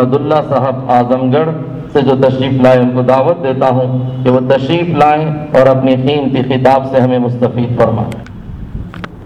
अब्दुल्ला साहब आजमगढ़ से जो तशरीफ़ लाए उनको दावत देता हूँ कि वो तशरीफ़ लाएं और अपनी कीमती खिताब से हमें मुस्तफ़ फरमाएं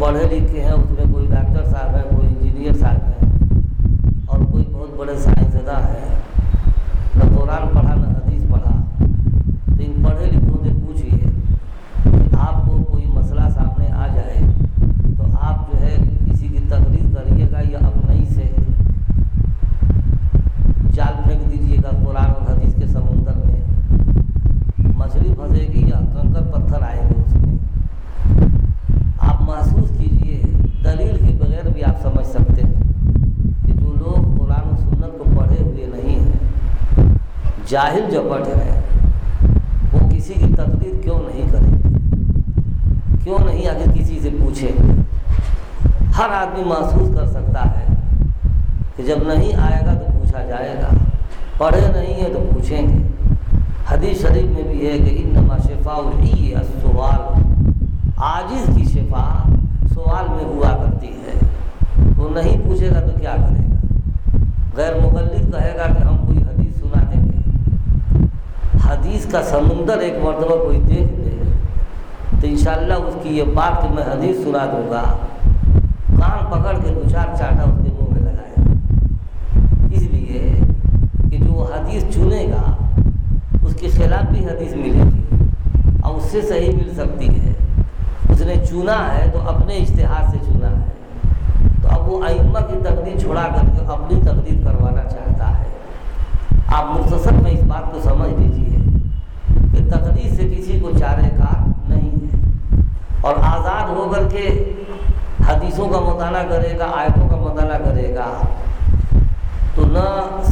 पढ़े लिखे हैं उसमें कोई डॉक्टर साहब है कोई इंजीनियर साहब है और कोई बहुत बड़े साइंसदा है न कुरान पढ़ा न हदीस पढ़ा तो इन पढ़े लिखों से पूछिए कि आपको कोई मसला सामने आ जाए तो आप जो है किसी की तकलीफ़ करिएगा या अपने ही से जाल फेंक दीजिएगा कुरान और हदीस के समुंदर में मछली फंसेगी या कंकर पत्थर आएँगे उसमें आप महसूस कीजिए दलील के बगैर भी आप समझ सकते हैं कि जो लोग कुरान और सुन्नत को पढ़े हुए नहीं हैं जाहिल जो पढ़े हैं वो किसी की तकलीफ़ क्यों नहीं करेंगे क्यों नहीं आगे किसी से पूछेंगे हर आदमी महसूस कर सकता है कि जब नहीं आएगा तो पूछा जाएगा पढ़े नहीं है तो पूछेंगे हदीस शरीफ में भी है कि इन नमा शिफा सवाल आजिज़ की शिफा सवाल में हुआ करती है वो नहीं पूछेगा तो क्या करेगा गैर मुकल्लिद कहेगा कि हम कोई हदीस सुना देंगे हदीस का समुंदर एक मरतबा कोई देख ले तो इंशाल्लाह उसकी ये बात कि मैं हदीस सुना दूँगा। कान पकड़ के दो चार चाटा उसके मुँह में लगाएगा इसलिए कि जो हदीस चुनेगा, उसके खिलाफ भी हदीस मिलेगी, और उससे सही मिल सकती है। उसने चुना है तो अपने इश्तेहार से चुना है। तो अब वो अइम्मा की तकदीर छोड़ा करके अपनी तकदीर करवाना चाहता आप मुख्तसर में इस बात को समझ लीजिए कि तकदीर से किसी को चारे का नहीं है। और आज़ाद होकर के हदीसों का मुताला करेगा, आयतों का मुताला करेगा तो न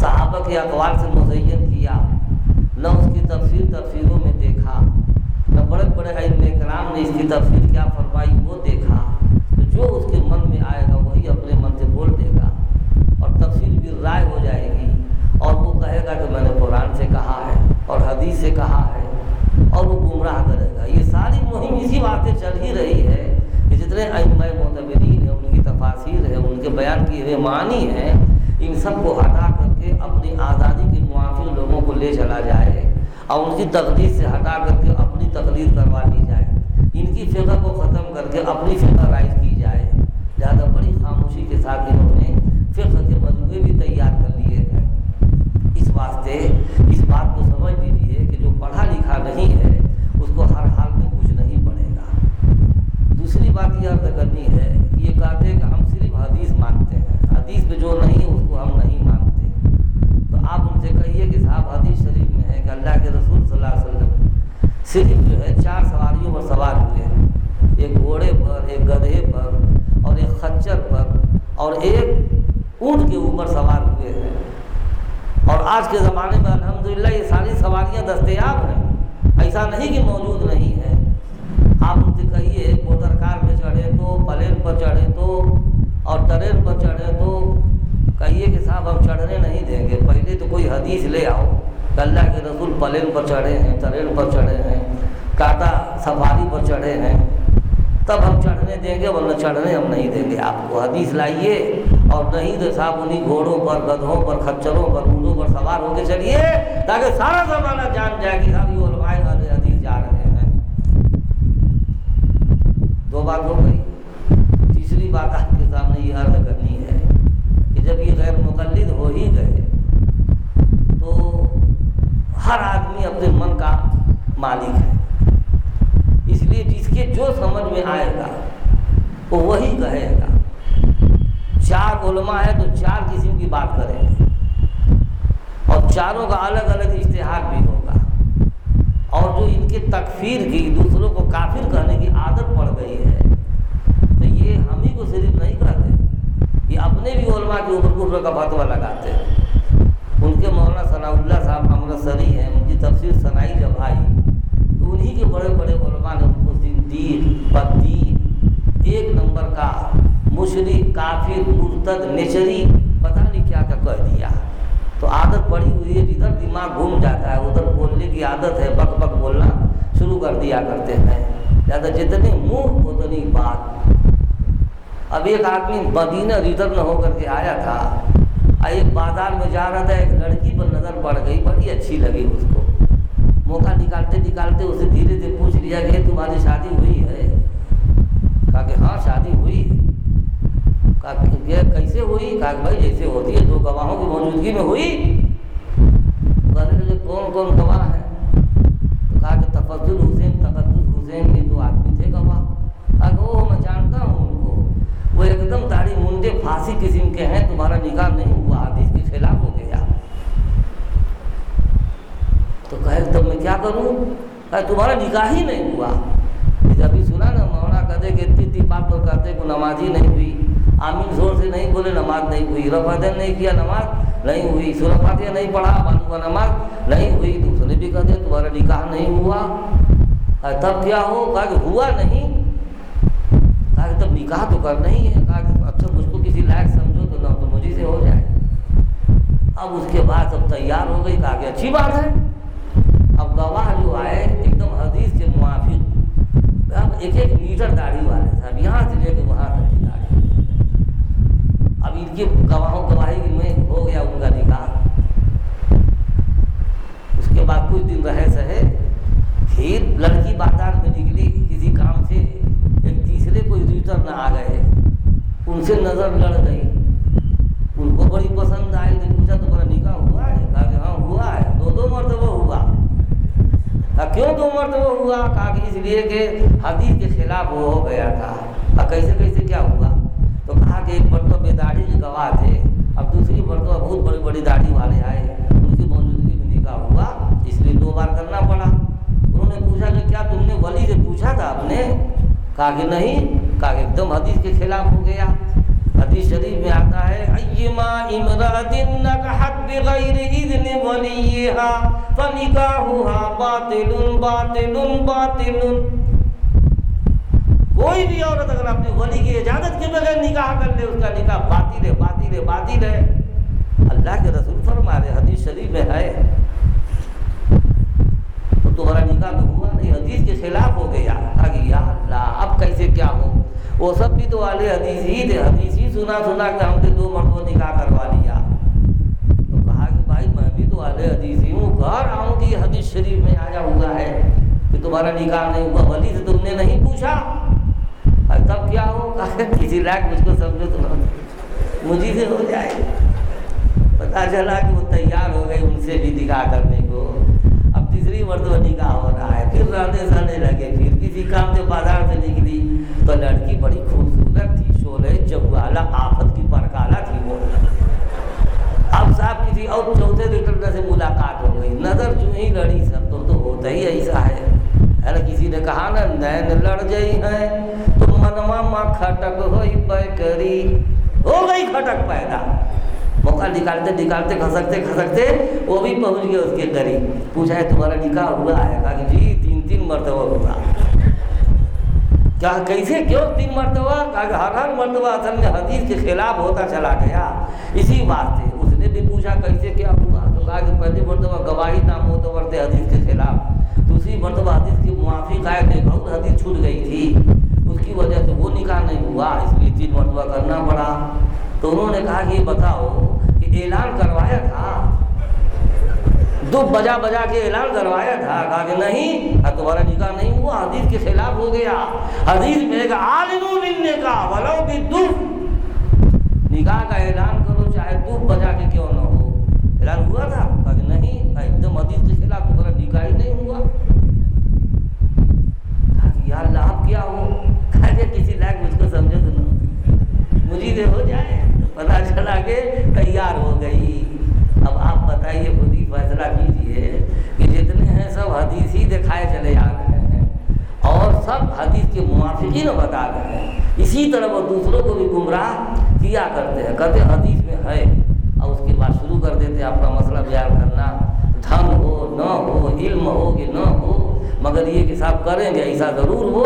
सहाबा के अखबार से मुजयन किया, न उसकी तफसीर तफसीरों में देखा, न बड़े बड़े कराम ने इसकी तफसीर क्या फरमाई वो देखा तो जो उसके मन में आएगा वही अपने मन से बोल देगा और तफसीर भी राय हो जाएगी। कहेगा कि मैंने कुरान से कहा है और हदीस से कहा है और वो गुमराह करेगा। ये सारी मुहिम इसी बातें चल ही रही है कि जितने अइम्मा मोतबरीन हैं, उनकी तफासिर है, उनके बयान किए हुए मानी हैं, इन सबको हटा करके अपनी आज़ादी के मुआफिक लोगों को ले चला जाए और उनकी तकदीर से हटा करके अपनी तकदीर करवा ली जाए। इनकी फ़िक्र को ख़त्म करके अपनी फ़िक्र राइज की जाए। लिहाजा बड़ी खामोशी के साथ इन्होंने फ़िक्र के मजमूए भी तैयार कर वास्ते इस बात को समझ लीजिए कि जो पढ़ा लिखा नहीं है, उसको हर हाल में कुछ नहीं पड़ेगा दूसरी बात यह अर्थ करनी है कि ये कहते हैं कि हम सिर्फ़ हदीस मानते हैं। हदीस में जो नहीं, उसको हम नहीं मानते। तो आप उनसे कहिए कि साहब, हदीस शरीफ में है कि अल्लाह के रसूल सल्लल्लाहु सिर्फ़ जो है चार सवारियों पर सवार हुए हैं। एक घोड़े पर, एक गधे पर और एक खच्चर पर और एक ऊँट के ऊपर सवार हुए हैं। और आज के ज़माने में अल्हम्दुलिल्लाह ये सारी सवारियाँ दस्तयाब हैं। ऐसा नहीं कि मौजूद नहीं है। आप उनसे कहिए मोटर कार पे चढ़े तो प्लेन पर चढ़े तो और ट्रेन पर चढ़े तो कहिए कि साहब, हम चढ़ने नहीं देंगे। पहले तो कोई हदीस ले आओ अल्लाह के रसूल प्लेन पर चढ़े हैं ट्रेन पर चढ़े हैं टाटा सफारी पर चढ़े हैं। तब हम चढ़ने देंगे, वरना चढ़ने हम नहीं देंगे। आपको हदीस लाइए, और नहीं तो साहब उन्हीं घोड़ों पर, गधों पर, खच्चरों पर पर सवार होकर चलिए, ताकि सारा जमाना जान जाए कि साहब ये उलमाए वाले हदीस जा रहे हैं। दो बात हो गई। तीसरी बात आपके सामने ये अर्ज़ करनी है कि जब ये गैर मुकलद हो ही गए तो हर आदमी अपने मन का मालिक है। इसलिए जिसके जो समझ में आएगा, वो वही कहेगा। चार उलमा है तो चार किस्म की बात करेंगे। और चारों का अलग अलग इश्तेहार भी होगा। और जो इनके तकफीर की दूसरों को काफिर कहने की आदत पड़ गई है तो ये हम ही को सिर्फ़ नहीं कहते। ये अपने भी उलमा के ऊपर कुफर का फतवा लगाते हैं। उनके मौलाना सनाउल्ला साहब अमृतसरी हैं, उनकी तफसीर सनाई जब आई तो उन्हीं के बड़े बड़े उलमा ने उनको सिद्दीक बद्दीन, एक नंबर का मुशरिक, काफिर, मुर्तद नेचरी पता नहीं क्या क्या कह दिया। आदत पड़ी हुई है, जिधर दिमाग घूम जाता है, उधर बोलने की आदत है बक बक बोलना शुरू कर दिया करते हैं। ज़्यादा जितनी मुँह उतनी बात। अब एक आदमी मदीना रिटर्न होकर के आया था एक बाज़ार में जा रहा था, एक लड़की पर नज़र पड़ गई, बड़ी अच्छी लगी उसको। मौका निकालते निकालते उसे धीरे धीरे पूछ लिया कि तुम्हारी शादी हुई है? कहा कि हाँ शादी हुई कहा कि कैसे हुई कि भाई जैसे होती है, दो गवाहों की मौजूदगी में हुई। कौन कौन गवाह है? तो कहा कि तफजुल हुसैन तकद्दुस हुसैन ये दो आदमी थे गवाह। कहा वो मैं जानता हूँ उनको। वो एकदम दाढ़ी मुंडे फांसी किस्म के हैं, तुम्हारा निकाह नहीं हुआ हदीस के खिलाफ हो गया। तो कहे, तब मैं क्या करूँ? कहे, तुम्हारा निकाह ही नहीं हुआ। जब भी सुना ना मौना कहते कि इतनी इतनी बात तो कहते को नमाज़ ही नहीं हुई। आमीन ज़ोर से नहीं बोले, नमाज़ नहीं हुई। रफादन नहीं किया नमाज़, नहीं हुई। सुरफातिया नहीं पढ़ा मालूम नमाज़, नहीं हुई। दूसरे भी कहते तुम्हारा निकाह नहीं हुआ। तब क्या हो? कहा कि हुआ नहीं। कहा कि तब निकाह तो करना ही है। कहा कि अच्छा मुझको किसी लायक समझो तो ना तो मुझे से हो जाए। अब उसके बाद सब तैयार हो गई। कहा कि अच्छी बात है। अब गवाह जो आए, एकदम हदीस के मुआफिक अब एक एक मीटर दाढ़ी वाले साहब, यहाँ से लेकर वहाँ तक। की अब इनके गवाहों, गवाही में हो गया उनका निकाह। उसके बाद कुछ दिन रहे सहे, फिर लड़की बाज़ार में निकली, किसी काम से एक तीसरे कोई रिटर्न आ गए। उनसे नज़र लड़ गई। उनको बड़ी पसंद आई तो पूछा तुम्हारा निकाह हुआ है? कहा कि हाँ हुआ है। दो दो मरतबा हुआ। कहा, क्यों दो मरतबा हुआ? कहा कि, इसलिए कि हदीस के खिलाफ वो हो गया था। कैसे कैसे क्या हुआ? तो कहा कि एक मरतबा बेदाढ़ी के गवाह थे अब दूसरी मरतबा बहुत बड़ी दाढ़ी वाले आए, उनकी मौजूदगी में निकाह हुआ, इसलिए दो बार करना पड़ा। उन्होंने पूछा कि क्या तुमने वली से पूछा था आपने? कहा कि नहीं, कहा एकदम हदीस के खिलाफ हो गया। हदीस शरीफ में आता है कोई भी औरत अगर अपनी वली की इजाज़त के बगैर निकाह कर ले, उसका निकाह बातिल है बातिल है बातिल है। अल्लाह के रसूल फरमा रहे, हदीस शरीफ में है। तो तुम्हारा निकाह तो हुआ नहीं, हदीस के खिलाफ हो गया। कहा कि या अल्लाह, अब कैसे क्या हो? वो सब भी तो वाले हदीस ही थे। हदीस ही सुना सुना के हमसे दो मरतबा निकाह करवा लिया। तो कहा कि भाई, मैं भी तो वाले हदीस ही हूँ। घर आऊँ कि हदीस शरीफ में आया हुआ है कि तुम्हारा निकाह नहीं हुआ? वली से तुमने नहीं पूछा? तब क्या हो? किसी लायक मुझको समझो तो मुझी से हो जाए पता चला कि वो तैयार हो गई उनसे भी निकाह करने को। अब तीसरी मरतबा निकाह हो रहा है फिर रहने सहने लगे फिर किसी काम से बाज़ार से निकली तो लड़की बड़ी खूबसूरत थी शोले जगवाला आफत की परकाला थी वो। अब साहब किसी और चौथे रिटर्न से मुलाकात हो गई। नज़र जो ही लड़ी सब तो, तो होता ही ऐसा है। ना किसी ने कहा ना नैन लड़ गई है तो मनवा माँ खटक हो करी हो गई खटक पैदा। मौका निकालते निकालते खसकते खसकते वो भी पहुँच गए उसके करीब पूछा है तुम्हारा निकाह हुआ? है कहा कि, जी, तीन तीन मरतबा हुआ। क्या, कैसे? क्यों तीन मरतबा? कहा कि, हर हर मरतबा असल में हदीस के खिलाफ होता चला गया। इसी से उसने भी पूछा, कैसे, क्या हुआ? तो कहा कि, पहली मरतबा गवाही नाम हो तो बढ़ते हदीस के खिलाफ। दूसरी मरतबा हदीस की मुआफी आए थे, बहुत हदीस छूट गई थी। उसकी वजह से वो निकाह नहीं हुआ, इसलिए तीन मरतबा करना पड़ा। तो उन्होंने कहा कि बताओ कि ऐलान करवाया था। दुख बजा बजा के ऐलान करवाया था। कहा कि नहीं तुम्हारा निकाह नहीं हुआ, हदीस के खिलाफ हो गया? हदीस में आलिमू मिलने का वलो भी दुख निकाह का ऐलान करो चाहे दुख बजा के क्यों ना हो ऐलान हुआ था कहा कि नहीं कहा एकदम हदीस के खिलाफ तुम्हारा निकाह ही नहीं हुआ कहा कि यार लाभ क्या हो कहा कि किसी लायक मुझको समझो तो ना मुझे हो जाए पता चला के तैयार हो गई अब आप बताइए खुद ही फैसला कीजिए कि जितने हैं सब हदीस ही दिखाए चले जा रहे हैं और सब हदीस के मुआफिकी न बता रहे हैं इसी तरह वो दूसरों को भी गुमराह किया करते हैं। कहते हदीस में है। और उसके बाद शुरू कर देते अपना मसला बयान करना। धन हो, न हो, इल्म हो कि न हो, मगर ये कि साहब करेंगे, ऐसा ज़रूर हो।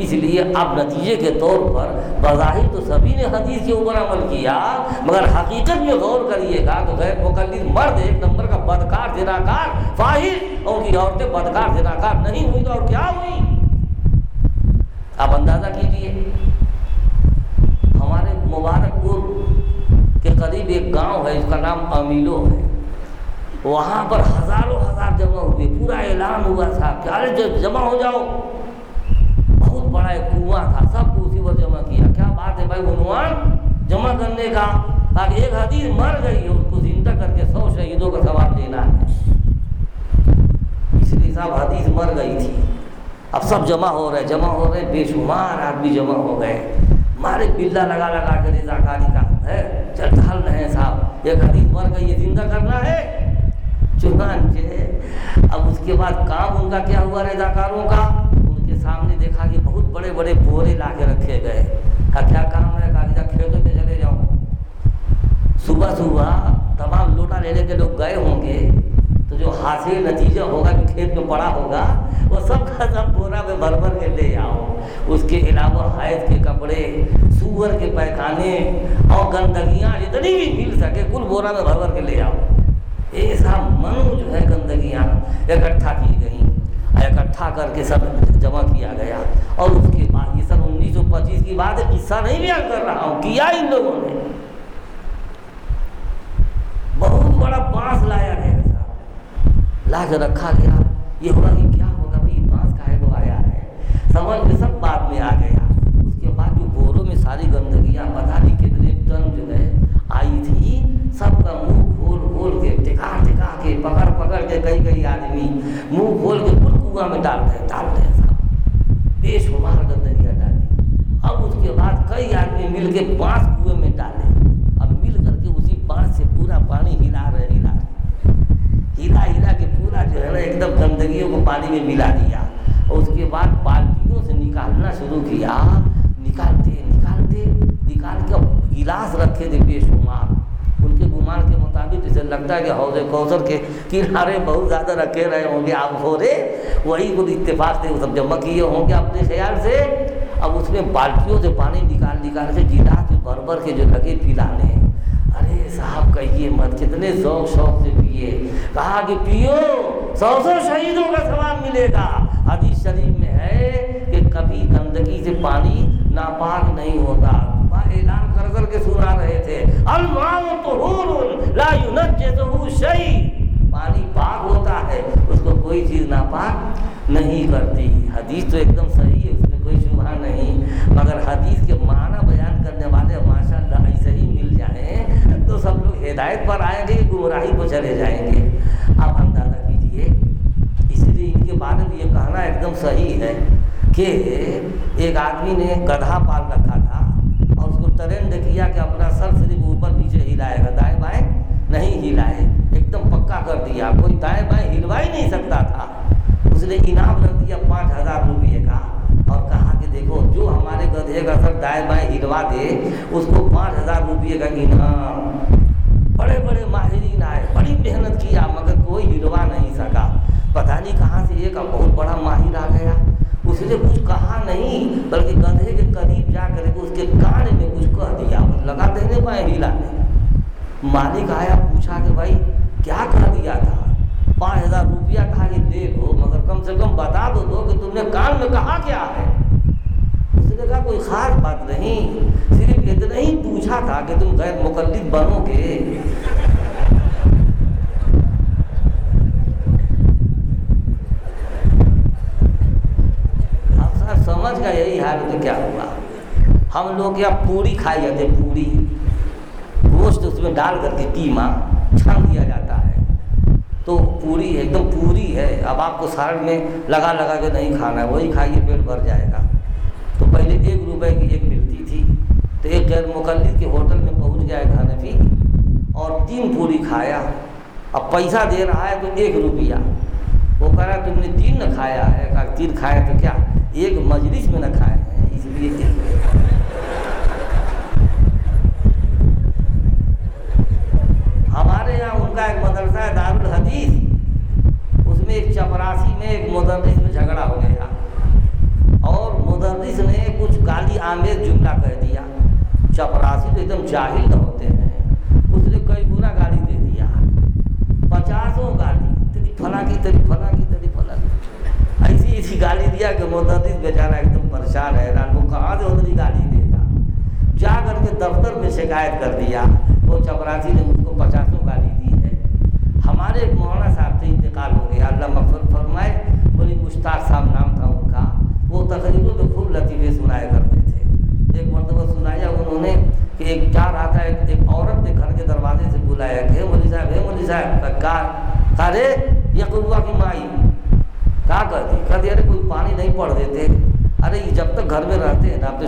इसलिए अब नतीजे के तौर पर बज़ाहिर तो सभी ने हदीस के ऊपर अमल किया, मगर हकीकत में गौर करिएगा तो गैर मुकलद मर्द एक नंबर का बदकार, जिनाकार फाहिर और उनकी औरतें बदकार, जिनाकार नहीं हुई तो और क्या हुई? आप अंदाज़ा कीजिए। मुबारकपुर के करीब एक गाँव है, इसका नाम अमीलो है। वहाँ पर हज़ारों हज़ार जमा हुए, पूरा ऐलान हुआ था कि अरे जब जमा हो जाओ, बहुत बड़ा एक कुआँ था, सबको उसी पर जमा किया। क्या बात है भाई उन्वान जमा करने का, ताकि एक हदीस मर गई है, उसको ज़िंदा करके सौ शहीदों का सवाब देना है। इसलिए साहब, हदीस मर गई थी। अब सब जमा हो रहे जमा हो रहे बेशुमार आदमी जमा हो गए मारे बिल्ला लगा लगा के रजाकारी का। है? चल ढाल रहे हैं साहब। एक हदीस मर गई है ज़िंदा करना है। चुनान अब उसके बाद काम उनका क्या हुआ रजाकारों का? उनके सामने देखा कि बहुत बड़े बड़े बोरे ला के रखे गए। का क्या काम है? कहा खेतों में चले जाओ। सुबह सुबह तमाम लोटा ले के लोग गए होंगे। तो जो हासिल नतीजा होगा कि खेत में पड़ा होगा, वो सब का सब बोरा में भर भर के ले आओ। उसके अलावा हैज़ के कपड़े, सुअर के पैखाने और गंदगियाँ जितनी भी मिल सके, कुल बोरा में भर भर के ले आओ। ऐसा मनु जो है गंदगियाँ इकट्ठा की गई इकट्ठा करके सब जमा किया गया। और उसके बाद ये सब 1925 की बात है, किस्सा नहीं बयान कर रहा हूँ, किया इन लोगों ने। बहुत बड़ा बाँस लाया था ला के रखा गया। ये होगा कि क्या होगा? भाई बाँस को आया है? समझ में सब बाद में आ गया। उसके बाद जो बोरों में सारी गंदगियाँ पता नहीं कितने टन जो है, आई थी, सबका मुँह खोल खोल के, टिका टिका के, पकड़ पकड़ के कई कई आदमी मुँह खोल के कुल कुआँ में डाल रहे डाल रहे साहब बेशुमार गंदगियाँ डाली। अब उसके बाद कई आदमी मिल के बाँस कुएँ में डाले। अब मिल करके उसी बाँस से पूरा पानी हिला रहे हिला हिला हिला के पूरा जो है ना एकदम गंदगियों को पानी में मिला दिया। और उसके बाद बाल्टियों से निकालना शुरू किया। निकालते निकालते, निकाल के गिलास रखे थे बेशुमार। उनके गुमान के मुताबिक जैसे लगता है कि हौज कौसर के किनारे बहुत ज़्यादा रखे रहे होंगे। आप हो रे, वही कुछ इत्तेफाक से वो सब जमा किए होंगे अपने ख्याल से। अब उसमें बाल्टियों से पानी निकाल निकाल के गिलास में भर भर के जो लगे पिलाने। अरे साहब, कहिए मत, कितने शौक शौक कहा कि पियो सौ सौ शहीदों का सवाल मिलेगा। हदीस शरीफ में है कि कभी गंदगी से पानी नापाक नहीं होता। ऐलान कर के सुना रहे थे पानी पाक होता है, उसको कोई चीज़ नापाक नहीं करती। हदीस तो एकदम सही है, उसमें कोई शुभा नहीं। मगर हदीस के माना बयान करने वाले माशा ऐसे ही मिल जाए तो सब लोग हिदायत पर आएँगे, गुमराही पर चले जाएँगे। आप अंदाज़ा कीजिए, इसलिए इनके बारे में ये कहना एकदम सही है कि एक आदमी ने गधा पाल रखा था और उसको ट्रेंड किया कि अपना सर सिर्फ़ ऊपर नीचे हिलाएगा, दाएँ बाएँ नहीं हिलाए। एकदम पक्का कर दिया। कोई दाएँ बाएँ हिलवा ही नहीं सकता था। उसने इनाम रख दिया पाँच हज़ार रुपये का और कहा कि देखो, जो हमारे गधे का सर दाएँ बाएँ हिलवा दे, उसको पाँच हज़ार रुपये का इनाम। बड़े बड़े माहरीन आए बड़ी मेहनत किया, मगर कोई हिलवा नहीं सका। पता नहीं कहाँ से एक बहुत बड़ा माहिर आ गया। उसने कुछ कहा नहीं, बल्कि गधे के करीब जा करके उसके कान में कुछ कह दिया लगा देने पाए हिला हिलाने मालिक आया, पूछा कि भाई, क्या कह दिया था? पाँच हज़ार रुपया कहा कि देखो, मगर कम से कम बता दो दो कि तुमने कान में कहा क्या है? कहा कोई खास बात नहीं। सिर्फ़ इतना ही पूछा था कि तुम गैर मुकल्लिद बनोगे। समझ का यही हाल तो क्या हुआ? हम लोग यहाँ पूरी खाई जाते पूरी। गोश्त उसमें डाल करके कीमा, छान दिया जाता है। तो पूरी है एकदम पूरी है। अब आपको सारण में लगा लगा के नहीं खाना है, वही खाइए, पेट भर जाएगा। तो पहले एक रुपए की एक मिलती थी तो एक गैर मुकल्लिद के होटल में पहुँच गया है खाने पी और तीन पूरी खाया। अब पैसा दे रहा है तो एक रुपया। वो कह रहा, तुमने तीन न खाया है। तीन खाया तो क्या? एक मजलिस में न खाए हैं, इसलिए तीन हमारे यहाँ उनका एक मदरसा है दारुल हदीस उसमें एक चपरासी में एक मुदर्रिस में झगड़ा हो गया और मुदर्रिस ने कुछ गाली आमेज जुमला कह दिया चपरासी तो एकदम जाहिल न होते हैं उसने कई गुना गाली दे दिया पचासों गाली तेरी फला की तेरी फला की तेरी फला की ऐसी ऐसी गाली दिया कि मुदर्रिस बेचारा एकदम परेशान है हैरान वो कहाँ से उतनी गाली देगा जा करके दफ्तर में शिकायत कर दिया। वो चपरासी ने मुझको पचासों गाली दी है। हमारे मौलाना साहब से इंतकाल हो गया। अल्लाह मफर फरमाए बोली मुश्ताक साहब नाम था उनका। वो तकरीबों में खूब लतीफ़े सुनाया करते थे। एक मरतबा सुनाया उन्होंने कि एक जा रहा था एक, एक औरत ने घर के दरवाजे से बुलाया कि मोली साहब हे मोली साहब। का का रे यकुआ की माई। क्या कहती कहती अरे कोई पानी नहीं पड़ देते अरे ये जब तक घर में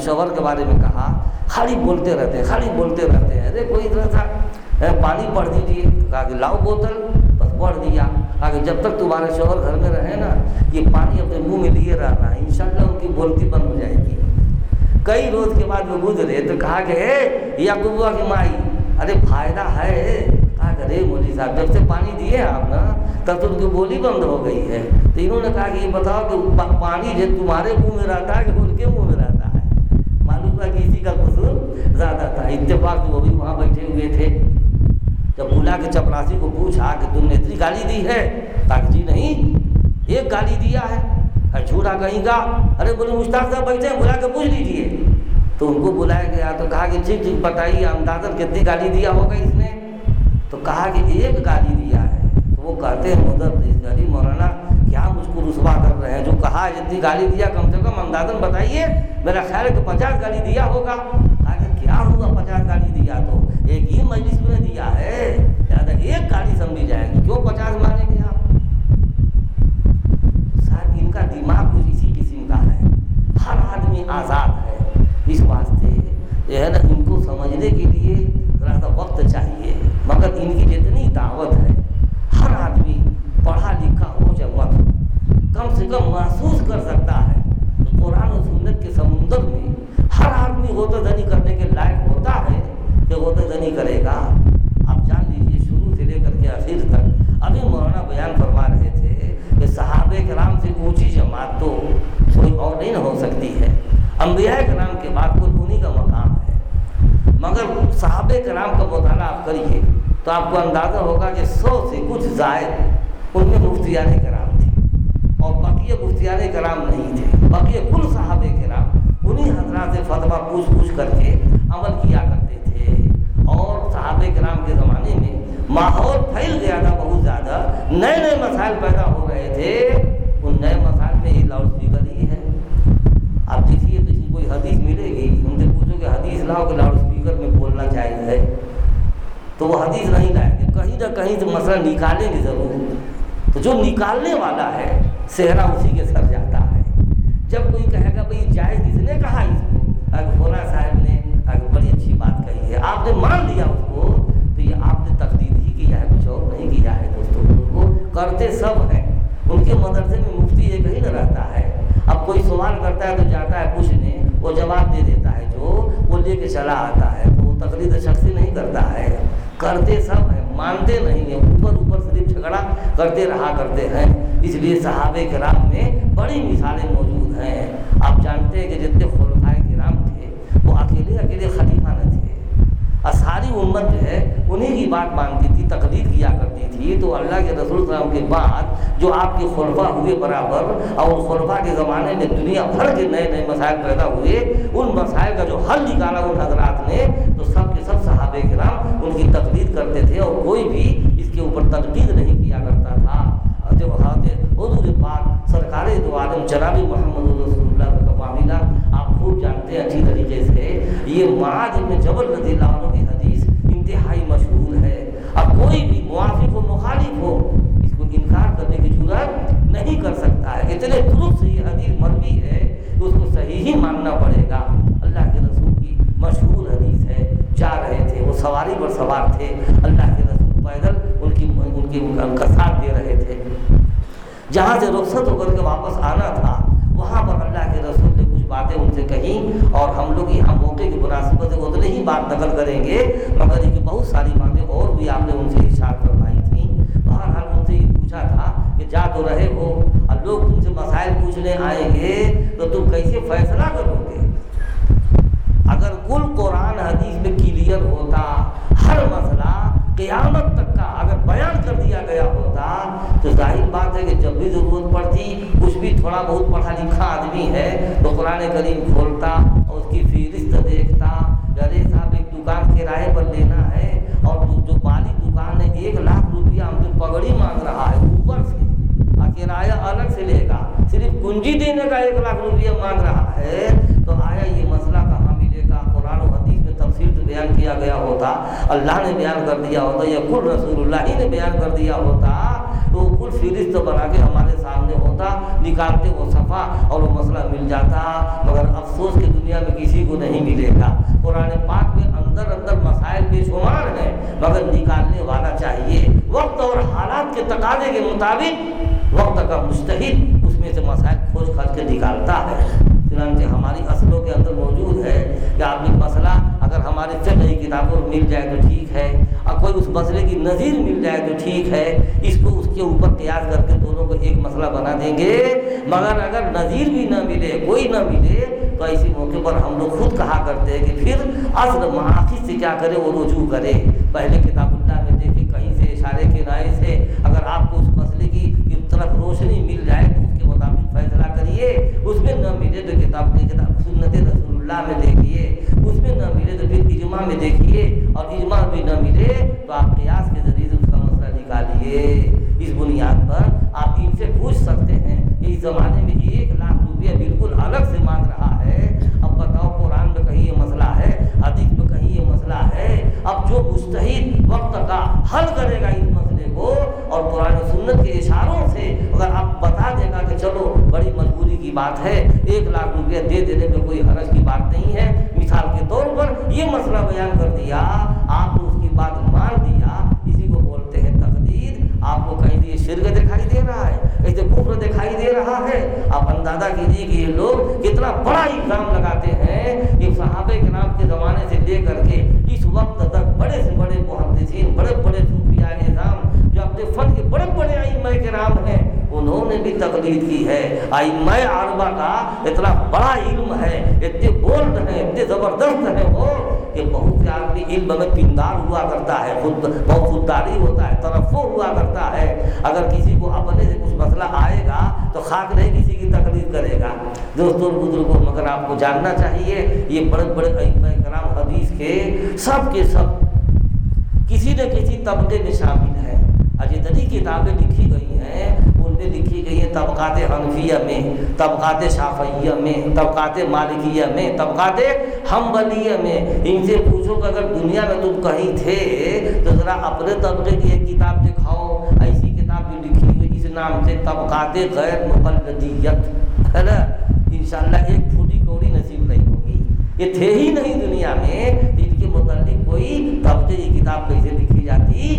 रहते हैं ना आपने शवर के बारे में कहा खाली बोलते रहते हैं खाली बोलते रहते हैं। अरे कोई सा "ए, पानी पढ़ दीजिए। तो कहा कि लाओ बोतल बस पढ़ दिया। कहा कि जब तक तुम्हारे शोहर घर में रहे ना ये पानी अपने मुँह में लिए रहना है इंशाल्लाह उनकी बोलती बंद हो जाएगी। कई रोज के बाद वो गुजरे तो कहा कि हे याकूबा की माई। अरे फ़ायदा है। कहा कि अरे मोदी साहब जब से पानी दिए आप ना तब तो उनकी बोली बंद हो गई है। तो इन्होंने कहा कि ये बताओ कि पानी जो तुम्हारे मुँह में रहता है कि उनके मुँह है था कि इसी का कसूर ज़्यादा था। इत्तेफाक वो भी वहाँ बैठे हुए थे, जब बुला के चपरासी को पूछा कि तुमने इतनी गाली दी है? कहा कि जी नहीं, एक गाली दिया है झूठा कहीं का? अरे बोले मुश्ताक साहब बैठे बुला के पूछ लीजिए। तो उनको बुलाया गया तो कहा कि ठीक ठीक, बताइए अंदाजन कितनी गाली दिया होगा इसने? तो कहा कि एक गाली दिया है। तो वो कहते हैं मुदर गाली मौलाना क्या मुझको रुसवा कर रहे हैं। जो कहा, जितनी गाली दिया, कम से कम अंदाजन बताइए। मेरा ख्याल है कि पचास गाली दिया होगा। कि क्या हुआ पचास गाली दिया तो? एक ही मजलिस में दिया है। ज़्यादा एक गाली समझी जाएगी। क्यों पचास मानेंगे आप? शायद इनका दिमाग कुछ इसी किस्म का है। हर आदमी आज़ाद है। इस वास्ते जो है ना, इनको समझने के लिए थोड़ा सा वक्त चाहिए। मगर इनकी जितनी दावत है, हर आदमी पढ़ा लिखा कम से कम महसूस कर सकता है। तो कुरान और सुन्नत के समुंदर में हर आदमी होता धनी करने के लायक होता है कि होता धनी करेगा। आप जान लीजिए, शुरू से लेकर के आखिर तक अभी मौलाना बयान फरमा रहे थे कि सहाबे कराम से ऊँची जमात तो कोई और नहीं हो सकती है। अम्बिया कराम के बाद कोई उन्हीं का मकाम है। मगर सहाबे कराम का मुताला आप करिए तो आपको अंदाज़ा होगा कि सौ से कुछ जायद उनमें मुफ्तियान बकिया मुफ्तियान कराम नहीं थे बकिया कुल सहाबे कराम उन्हीं हजरात से फतवा पूछ पूछ करके अमल किया करते थे। और सहाबे कराम के ज़माने में माहौल फैल गया था बहुत ज़्यादा नए नए मसाइल पैदा हो रहे थे। उन नए मसाइल में ये लाउड स्पीकर ही है। आप देखिए तो कोई हदीस मिलेगी, उनसे पूछो कि हदीस लाओ कि लाउड स्पीकर में बोलना चाहिए। तो वो हदीस नहीं लाएँगे, कहीं ना कहीं से मसला निकालेंगे ज़रूर। तो जो निकालने वाला है, सेहरा उसी के सर जाता है। जब कोई कहेगा, भाई जायज़ किसने कहा इसको? अगर फोला साहब ने अगर बड़ी अच्छी बात कही है। आपने मान लिया उसको तो ये आपने तकदीर ही किया है कुछ और नहीं किया है, दोस्तों। उनको करते सब हैं। उनके मदरसे में मुफ्ती एक ही न रहता है। अब कोई सवाल करता है तो जाता है पूछने। वो जवाब दे देता है जो वो लेके चला आता है। तो वो तकलीद शख्सी नहीं करता है। करते सब है। मानते नहीं है, ऊपर ऊपर सिर्फ़ झगड़ा करते रहा करते हैं, इसलिए सहाबे कराम में बड़ी मिसालें मौजूद हैं। आप जानते हैं कि जितने खुलफाए कराम थे, वो अकेले अकेले खलीफा न थे। और सारी उम्मत जो है, उन्हीं की बात मानती थी तकलीफ़ किया करती थी। तो अल्लाह के रसूल वसल्लम के बाद जो आपके खुलफा हुए बराबर, और उन खुलफा के ज़माने में दुनिया भर के नए नए मसाइल पैदा हुए, उन मसाइल का जो हल निकाला उन हजरात ने तो सब के सब सहाबे कराम उनकी तकलीद करते थे और कोई भी इसके ऊपर तकलीद नहीं किया करता था। और जो हजूर पाक सरकार दो आलम जनाबी मोहम्मद का मामला आप खूब जानते हैं, अच्छी तरीके से। ये माज में जबल रज़ी अल्लाह की हदीस इंतहाई मशहूर है। अब कोई भी मुआफिक हो, मुखालिफ हो, इसको इनकार करने की ज़रूरत नहीं कर सकता है। इतने दुरुस्त ये हदीस मरवी है कि उसको सही ही मानना पड़ेगा। अल्लाह के रसूल की मशहूर हदीस है, जा रहे सवारी पर सवार थे। अल्लाह के रसूल पैदल उनकी उनकी उनका साथ दे रहे थे। जहाँ से रुखसत होकर के वापस आना था, वहाँ पर अल्लाह के रसूल ने कुछ बातें उनसे कही और हम लोग यहाँ मौके की मुनासिबत से उतने ही बात नकल करेंगे। मगर इनकी बहुत सारी बातें और भी आपने उनसे इशार करवाई थी। बहरहाल उनसे ये पूछा था कि जा तो रहे हो, और लोग तुमसे मसाइल पूछने आएँगे तो तुम कैसे फैसला करोगे? कुल कुरान हदीस में क्लियर होता। हर मसला क़यामत तक का अगर बयान कर दिया गया होता तो ज़ाहिर बात है कि जब भी ज़रूरत पड़ती कुछ भी थोड़ा बहुत पढ़ा लिखा आदमी है तो कुरान करीम खोलता और उसकी फहरिस्त देखता। अरे साहब एक दुकान किराए पर लेना है और जो, मालिक दुकान है एक लाख रुपया हमसे पगड़ी मांग रहा है ऊपर से। और किराया अलग से लेगा। सिर्फ़ कुंजी देने का एक लाख रुपया मांग रहा है तो आया ये मसला कहाँ मिलेगा कुरान और हदीस में तफसील से बयान किया गया होता, अल्लाह ने बयान कर दिया होता, या कुल रसूलुल्लाह ही ने बयान कर दिया होता तो कुल फिरिस्त बना के हमारे सामने होता, निकालते वो सफ़ा और वो मसला मिल जाता, मगर अफसोस की दुनिया में किसी को नहीं मिलेगा। कुरान पाक में अंदर अंदर मसाइल बेशुमार हैं, मगर निकालने वाला चाहिए। वक्त और हालात के तकाजे के मुताबिक वक्त का मुस्तहिद उसमें से मसाइल खोज खाज के निकालता है। चुनाचे हमारी असलों के अंदर मौजूद है कि आपकी मसला अगर हमारे फिर की किताबों मिल जाए तो ठीक है, और कोई उस मसले की नज़ीर मिल जाए तो ठीक है, इसको उसके ऊपर प्रयास करके दोनों को एक मसला बना देंगे। मगर अगर नज़ीर भी ना मिले, कोई ना मिले तो ऐसे मौके पर हम लोग खुद कहा करते हैं कि फिर असल महाफिज से क्या करें, वो रुजू करे। पहले किताबुल्लाह में देखे, कहीं से इशारे के राय से। अगर आपको उस मसले की तरफ़ रोशनी मिल जाए तो उसके मुताबिक फैसला करिए। उसमें न मिले तो किताब की किताब सुन्नत रसूलुल्लाह में देखिए। उसमें न मिले तो फिर इजमा में देखिए, और इजमा भी न मिले तो आप प्रयास के ज़रिए उसका मसला निकालिए। इस बुनियाद पर आप इनसे पूछ सकते हैं कि इस ज़माने में एक लाख रुपया बिल्कुल अलग से मांग रहा है। अब बताओ, कुरान में कहीं ये मसला है? हदीस में कहीं ये मसला है? अब जो मुस्तहिद वक्त का हल करेगा इस मसले को, और कुरान सुन्नत के इशारों से अगर आप बता देगा कि चलो, बड़ी मजबूरी की बात है, एक लाख रुपया दे देने में कोई हरज की बात नहीं है मिसाल के तौर पर ये मसला बयान कर दिया, आपने उसकी बात मान दिया इसी को बोलते हैं तकदीर। आपको कहीं ये शिरक दिखाई दे रहा है, कहीं से कुफ्र दिखाई दे रहा है आप अंदाज़ा कीजिए कि ये लोग कितना बड़ा इल्ज़ाम लगाते हैं कि सहाबे के नाम के ज़माने से लेकर के इस वक्त तक बड़े से बड़े मुहदसिन बड़े बड़े सूफिया निज़ाम जो अपने फन के बड़े बड़े आइम्मा के नाम हैं उन्होंने भी तकलीद की है। आइम्मा आरबा का इतना बड़ा इल्म है, इतने बोल्ड है, इतने ज़बरदस्त है वो, कि बहुत से आदमी इल्म में पिंदार हुआ करता है, खुद, बहुत खुददारी होता है, तरफो हुआ करता है। अगर किसी को अपने से कुछ मसला आएगा तो खाक नहीं किसी की तकलीफ़ करेगा। दोस्तों, बुज़ुर्गों, मगर आपको जानना चाहिए, ये बड़े बड़े कराम हदीस के सब के सब, किसी न किसी तबके में शामिल है। और जितनी किताबें लिखी गई हैं उनमें लिखी गई है, तबक़ात हनफिया में, तबक़ात शाफिया में, तबक़ात मालिकिया में, तबक़ात हम्बलिया में। इनसे पूछो कि अगर दुनिया में तुम कहीं थे तो ज़रा अपने तबके की एक किताब दिखाओ। ऐसी किताब भी लिखी हुई इस नाम से तबक़ात गैर मुकलदियत है ना? इंशाल्लाह एक फूटी कौड़ी नसीब नहीं होगी। ये थे ही नहीं दुनिया में इनके मुतलिक कोई तबके की किताब कैसे लिखी जाती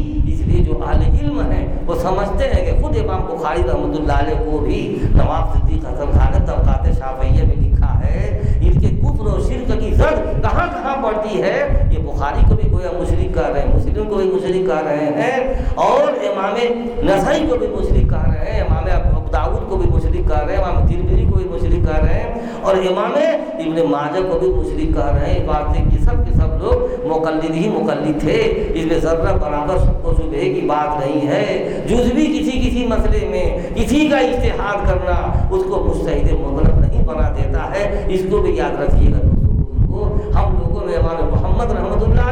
इसलिए जो आल इल्म है, वो समझते हैं कि खुद इमाम बुखारी रहमतुल्लाह को भी नवाब सिद्दीक हसन खान ने तबकात शाफिया में लिखा है, इनके कुफ्र और शिरक की जद कहाँ कहाँ पड़ती है? ये बुखारी को भी गोया मुशरिक कर रहे हैं, मुस्लिम को भी मुशरिक कर रहे हैं, और इमाम नसई को भी मुशरिक कर रहे हैं, इमाम दाऊद को भी मुशरिक कर रहे हैं, इमाम तिरमिरी को भी मुशरिक कर रहे हैं, और इमाम इब्न माजा को भी मुशरिक कर रहे हैं बात है कि सब लोग मुकल्लिद ही मुकल्लिद थे। इसमें ज़र्रा बराबर सबको सुबह की बात नहीं है। जुज भी किसी किसी मसले में, किसी का इश्तेहार करना उसको मुस्तहिद मुतलक नहीं बना देता है। इसको भी याद रखिएगा हम लोगों ने इमाम मोहम्मद रहमतुल्लाह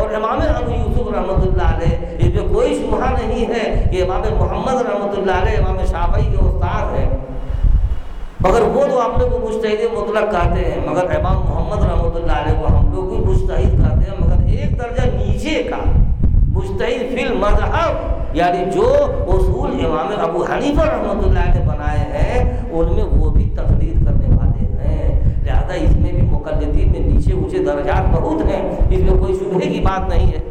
और इमाम अबू यूसुफ रहमतुल्लाह इसमें कोई शुबा नहीं है कि इमाम मोहम्मद रहमतुल्लाह इमाम शाफी के उस्ताद हैं। मगर वो तो अपने को मुश्तहिद मुतलक कहते हैं, मगर इमाम मोहम्मद रहमत को हम लोग भी मुश्तहिद कहते हैं, मगर एक दर्जा नीचे का मुश्तहिद फिल मज़हब, यानी जो उसूल इमाम अबू हनीफा रहमतुल्लाह ने बनाए हैं, उनमें वो भी तकलीद करने वाले हैं। लिहाजा इसमें भी मुकलदीन में नीचे ऊँचे दर्जात बहुत हैं, इसमें कोई शुभे की बात नहीं है।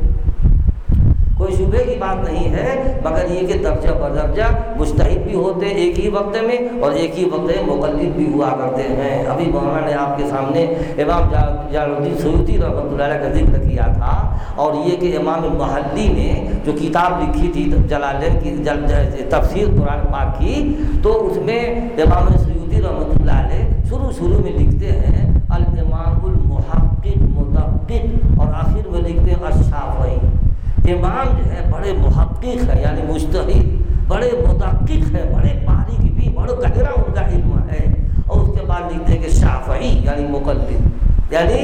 कोई शुबे की बात नहीं है मगर ये कि दर्जा बदर्जा मुस्तहिद भी होते एक ही वक्त में और एक ही वक्त में मुकलद भी हुआ करते हैं। अभी मौलाना ने आपके सामने इमाम जालुद्दीन सयूती रहमत का ज़िक्र किया था और ये कि इमाम महल्ली ने जो किताब लिखी थी जलालैन की जल, तफसीर कुरान पाक की तो उसमें इमाम सयूती रहमत शुरू शुरू में लिखते हैं अलमामुल मुहक्किक और आखिर में लिखते हैं अशाफ़ी इमाम जो है, बड़े मुहक्क है, यानी मुश्तहिद, बड़े मुदक्क है, बड़े बारीक भी बड़े गहरा उनका इल्म है। और उसके बाद लिखते हैं कि शाफी यानी मुकलद यानी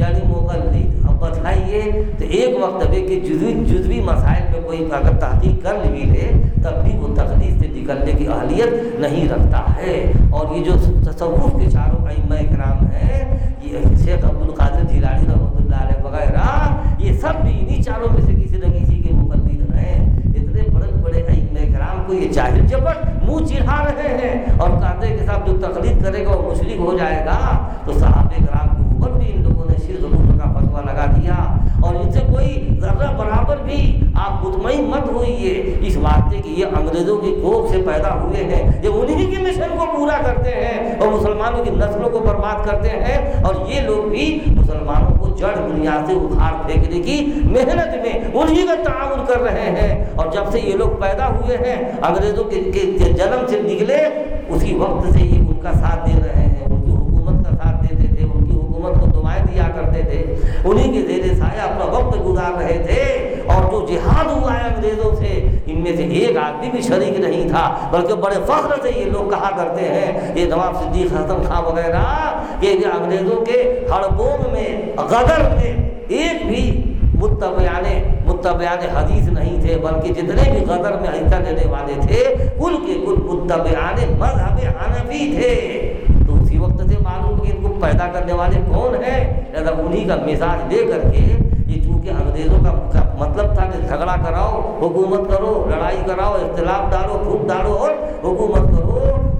यानी मुकलद अब बताइए तो एक अभी कि जुजवी जुजवी मसाइल में कोई अगर तहकीक कर भी ले, तब भी वो तकलीफ़ से निकलने की अहलियत नहीं रखता है। और ये जो तसवुफ के चारों अइम कराम हैं, ये शेख अब्दुल कादिर जिलानी रहमत वगैरह, ये सब भी इन्हीं चारों में से किसी न किसी के मुकदर हैं। इतने बड़े बड़े कराम को ये ज़ाहिर जबर मुँह चिढ़ा रहे हैं और कहते के साथ जो तकलीफ़ करेगा वो मुशरक हो जाएगा तो साहब कराम के ऊपर भी इन लोगों ने शिर का फतवा लगा दिया। और इनसे कोई जर्रा बराबर भी आप मुतमिन मत होइए। इस से कि ये अंग्रेज़ों की कोख से पैदा हुए हैं। ये उन्हीं के मिशन को पूरा करते हैं और मुसलमानों की नस्लों को बर्बाद करते हैं। और ये लोग भी मुसलमानों को जड़ दुनिया से उखाड़ फेंकने की मेहनत में उन्हीं का ताउन कर रहे हैं। और जब से ये लोग पैदा हुए हैं अंग्रेज़ों के, के जन्म से निकले उसी वक्त से ये उनका साथ दे रहे हैं उनकी हुकूमत का साथ देते थे उनकी हुकूमत को दुआएँ दिया करते थे, उन्हीं के जेरे साया अपना वक्त गुजार रहे थे, और जो जिहाद हुआ है अंग्रेज़ों से, इनमें से एक आदमी भी शरीक नहीं था, बल्कि बड़े फख्र से ये लोग कहा करते हैं, ये नवाब सिद्दीक हसन खां वगैरह, कि अंग्रेज़ों के हड़बोम में गदर में एक भी मुतबयाने मुतबयान हदीस नहीं थे, बल्कि जितने भी गदर में हिस्सा लेने वाले थे, कुल के कुल मुतबयान मज़हब हनफी थे तो उसी वक्त से मालूम कि इनको पैदा करने वाले कौन है? उन्हीं का मिजाज दे करके ये चूँकि अंग्रेज़ों का, का मतलब था कि झगड़ा कराओ हुकूमत करो लड़ाई कराओ इख्तलाफ डालो फूट डालो और हुकूमत करो।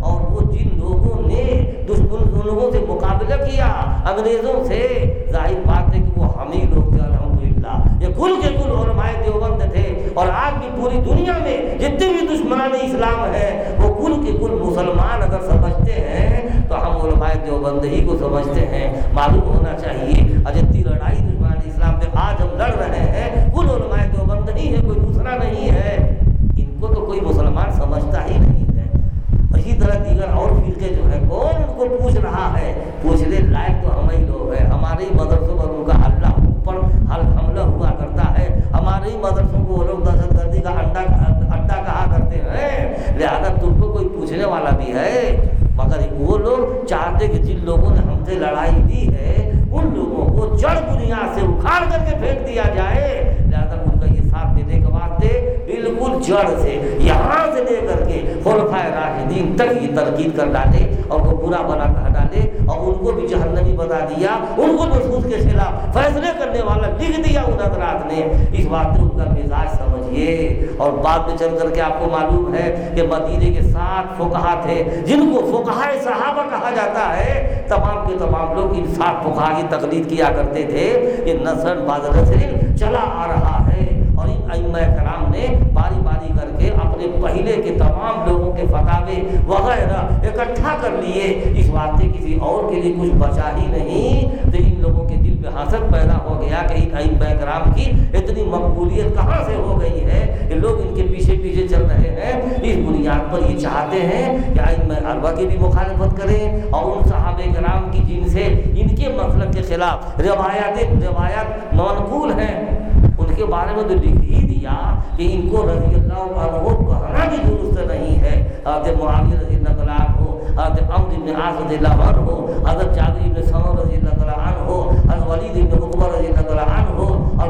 और वो जिन लोगों ने दुश्मन लोगों से मुकाबला किया अंग्रेज़ों से ज़ाहिर बात है कि वो हम ही लोग थे अलहमदिल्ला ये कुल के कुल और देवबंद थे और आज भी पूरी दुनिया में जितने भी दुश्मनान इस्लाम है, वो कुल के कुल मुसलमान अगर समझते हैं तो हम देवबंद ही को समझते हैं। मालूम होना चाहिए, अजती लड़ाई दुश्मन इस्लाम पे आज हम लड़ रहे हैं। कुल देवबंद ही है, कोई दूसरा नहीं है। इनको तो कोई मुसलमान समझता ही नहीं है। इसी तरह दीगर और फिरके जो है, कौन उनको पूछ रहा है? पूछने लायक तो हम ही लोग हैं। हमारे ही मदरसों पर उनका हल्ला ऊपर हल हमला हुआ हमारे ही मदरसों को वो लोग दहशतगर्दी का अंडा अड्डा कहा करते हैं। लिहाजा तुमको कोई पूछने वाला भी है। मगर वो लोग चाहते कि जिन लोगों ने हमसे लड़ाई दी है, उन लोगों को जड़ बुनियाद से उखाड़ करके फेंक दिया जाए। लिहाजा उनका ये साथ देने के वास्ते बिल्कुल जड़ से यहाँ से लेकर के खुलफाए राशिदीन तक ये तरकीब कर डाले और वो बुरा बना कह डाले और उनको भी जहन्नमी बता दिया। उनको महसूस के खिलाफ फैसले करने वाला लिख दिया उन हजरात ने। इस बात से उनका मिजाज समझिए। और बाद में चल करके आपको मालूम है कि मदीने के साथ फुकहा थे, जिनको फुकहा सहाबा कहा जाता है। तमाम के तमाम लोग इन सात फुकहा की तकलीद किया करते थे ये नसर बाद चला आ रहा है कराम ने बारी बारी करके अपने पहले के तमाम लोगों के फतावे वगैरह इकट्ठा कर लिए। इस वास्ते किसी और के लिए कुछ बचा ही नहीं। तो इन लोगों के दिल में हसद पैदा हो गया कि इन कराम की इतनी मकबूलियत कहाँ से हो गई है कि लोग इनके पीछे पीछे चल रहे हैं। इस बुनियाद पर ये चाहते हैं कि आइन अरबा की भी मुखालफत करें और उन साहब कराम की जिनसे इनके मतलब के खिलाफ रवायात रवायात मनकूल हैं, उनके बारे में तो लिख दिया कि इनको रज़ी अल्लाह कहना भी दुरुस्त नहीं है। हो हो हो हो और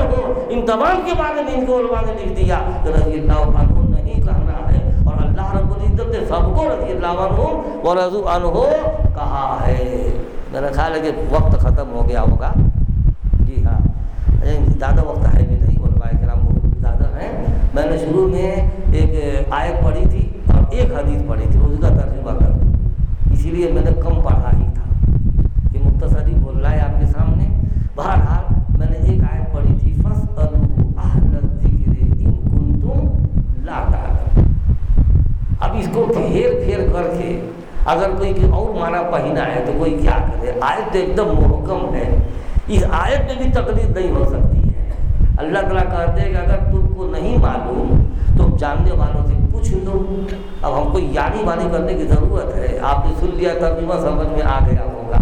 हो इन तमाम के बारे में इनको ने लिख दिया कि रज़ी अल्लाह नहीं कहना है, और अल्लाह ने सबको रज़ी अल्लाह रजू हो कहा है। मेरा ख्याल है कि वक्त ख़त्म हो गया होगा। ज़्यादा वक्त है भी नहीं कराम बहुत ज़्यादा हैं। मैंने शुरू में एक आयत पढ़ी थी, और एक हदीस पढ़ी थी, उसका तर्जुमा कर इसीलिए मैंने कम पढ़ा ही था। कि मुख्तसरी बोल रहा है आपके सामने, बहरहाल मैंने एक आयत पढ़ी थी फस अब इसको घेर फेर करके अगर कोई और माना पहना है तो कोई क्या करे? आयत तो एकदम मोहकम है। इस आयत में भी तकलीफ़ नहीं हो सकती है। अल्लाह तला कहते हैं कि अगर तुमको नहीं मालूम तो जानने वालों से पूछ लो। अब हमको यानी वानी करने की ज़रूरत है। आपने सुन लिया तर्जुमा समझ में आ गया होगा।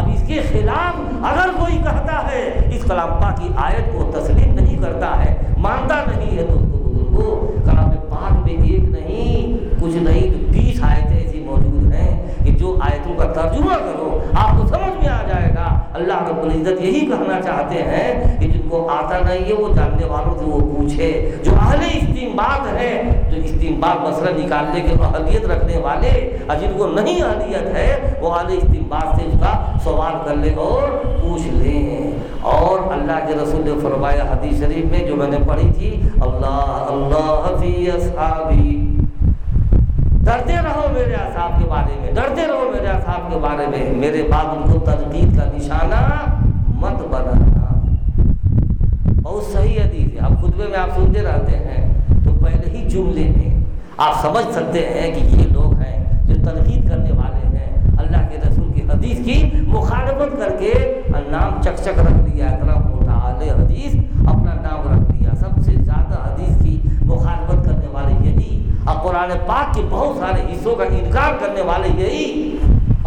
अब इसके खिलाफ अगर कोई कहता है, इस कलाम की आयत को तस्लीम नहीं करता है, मानता नहीं है तो बुजुर्गो, कलाम पाक में एक नहीं, कुछ नहीं तो बीस आयतें ऐसी मौजूद हैं कि जो आयतों का तर्जुमा करो। आपको समझ में अल्लाह रब्बुल इज़्ज़त यही कहना चाहते हैं कि जिनको आता नहीं है, वो जानने वालों से वो पूछे। जो अहले इस्तीमबाद है जो इस्तीमबाद मसला निकालने के अहलियत रखने वाले और जिनको नहीं अहलियत है, वो अहले इस्तीमबाद से उसका सवाल कर ले और पूछ लें। और अल्लाह के रसूल ने फरमाया हदीस शरीफ में, जो मैंने पढ़ी थी, अल्लाह अल्लाह डरते रहो मेरे असाब के बारे में, डरते रहो मेरे असाब के बारे में। मेरे बाद उनको तनकीद का निशाना मत बनाना। बहुत सही हदीस है। अब खुतबे में आप सुनते रहते हैं तो पहले ही जुमले में आप समझ सकते हैं कि ये लोग हैं जो तनकीद करने वाले हैं। अल्लाह के रसूल की हदीस की मुखालफत करके नाम चकचक रख लिया, इतना मोटा हदीस अपना नाम रख लिया। सबसे ज़्यादा हदीस की यही और कुरान पाक के बहुत सारे हिस्सों का इनकार करने वाले यही।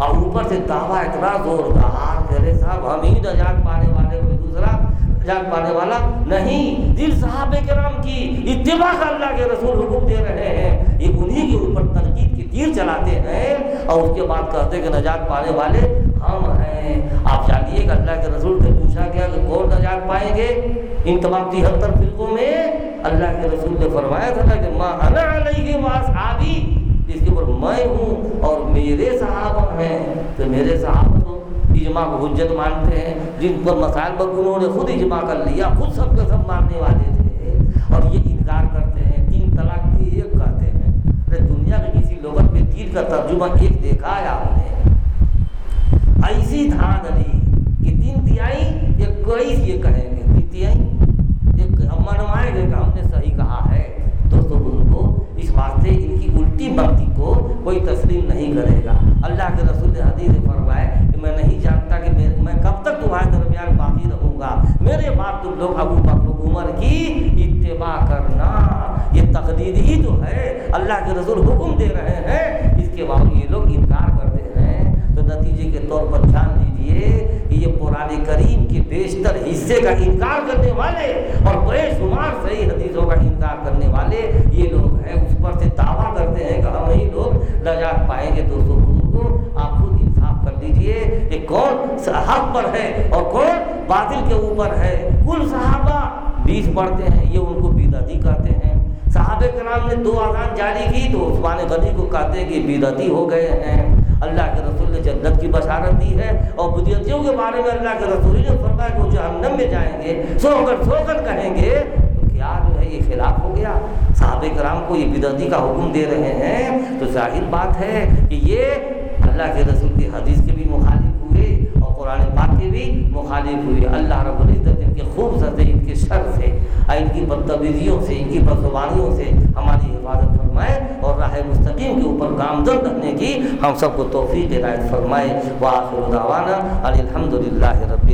और ऊपर से दावा इतना जोरदार, मेरे साहब, हम ही नजात पाने वाले, कोई दूसरा नजात पाने वाला नहीं। दिल साहब कराम की इतबा का अल्लाह के रसूल हुक्म दे रहे हैं। ये उन्हीं के ऊपर तनकीद की तीर चलाते हैं और उसके बाद कहते हैं कि नजात पाने वाले हम हैं। आप जानिए कि अल्लाह के रसूल से पूछा गया कि कौन नजात पाएँगे इन तमाम तिहत्तर फ़िल्मों में? अल्लाह के रसूल ने फरमाया था कि माँ इसके ऊपर मैं हूँ और मेरे सहाबा हैं तो मेरे सहाबा तो इजमा को हजत मानते हैं, जिन पर मसाइल पर उन्होंने खुद इजमा कर लिया, खुद सब के सब मानने वाले थे। और ये इनकार करते हैं, तीन तलाक की एक कहते हैं। अरे दुनिया में किसी लोगन में तीन का तर्जुमा एक देखा है आपने? ऐसी धान अली कि तीन तिहाई ये कई ये कहेंगे, तीन तिहाई। मनवाएँगे कि हमने सही कहा है। दोस्तों उनको इस वास्ते इनकी उल्टी भक्ति को कोई तस्लीम नहीं करेगा। अल्लाह के रसूल ने हदीस फरमाए कि मैं नहीं जानता कि मैं, मैं कब तक तुम्हारे दरमियान बाकी रहूँगा। मेरे बाद तुम लोग अबू बकर उमर की इत्तेबा करना ये तकदीर ही तो है। अल्लाह के रसूल हुक्म दे रहे हैं इसके बावजूद ये लोग इनकार करते हैं तो नतीजे के तौर पर ध्यान दीजिए कि ये पुराने करीम के बेशतर हिस्से का इनकार करने वाले और बेशुमार सही हदीसों का इनकार करने वाले ये लोग हैं। उस पर से दावा करते हैं कि हम ही लोग नजात पाएँगे दोस्तों बुजुर्गो आप खुद इंसाफ कर लीजिए कि कौन हक पर है और कौन बातिल के ऊपर है। कुल सहाबा बीस पढ़ते हैं, ये उनको बिदती कहते हैं। साहब कराम ने दो आजान जारी की तो उस्मान गनी को कहते हैं कि बिदती हो गए हैं। अल्लाह के रसूल ने जन्नत की बशारत दी है और बुद्धियों के बारे में अल्लाह के रसूल ने फरमाया कि जहन्नम में जाएँगे, सोकर सोकर कहेंगे तो क्या जो है ये खिलाफ हो गया? साहब कराम को ये बिदती का हुक्म दे रहे हैं। तो ज़ाहिर बात है कि ये अल्लाह के रसूल की हदीस के भी और कुरान पाक के भी मुखालिफ हुए अल्लाह रब्बुल इज़्ज़त इनके खूब से इनके शर से, और इनकी बदतमीजियों से, इनकी बदजुबानियों से हमारी हिफाजत फरमाए और राह मुस्तकीम के ऊपर गामजन रहने की हम सबको तोफ़ी इनायत फरमाए। व आखिर दावाना रब्बिल